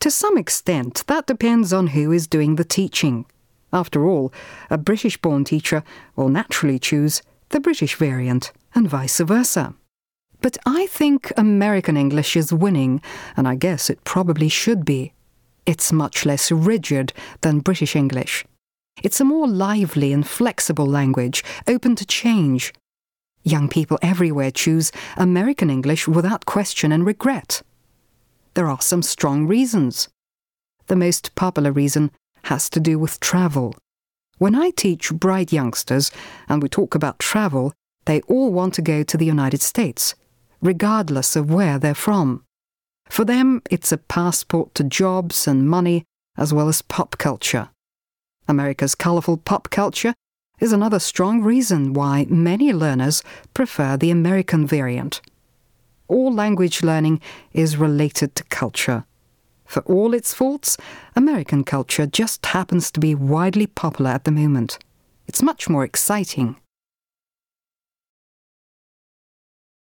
To some extent, that depends on who is doing the teaching. After all, a British born teacher will naturally choose the British variant, and vice versa. But I think American English is winning, and I guess it probably should be. It's much less rigid than British English. It's a more lively and flexible language, open to change. Young people everywhere choose American English without question and regret. There are some strong reasons. The most popular reason has to do with travel. When I teach bright youngsters and we talk about travel, they all want to go to the United States, regardless of where they're from. For them, it's a passport to jobs and money, as well as pop culture. America's colourful pop culture is another strong reason why many learners prefer the American variant. All language learning is related to culture. For all its faults, American culture just happens to be widely popular at the moment. It's much more exciting.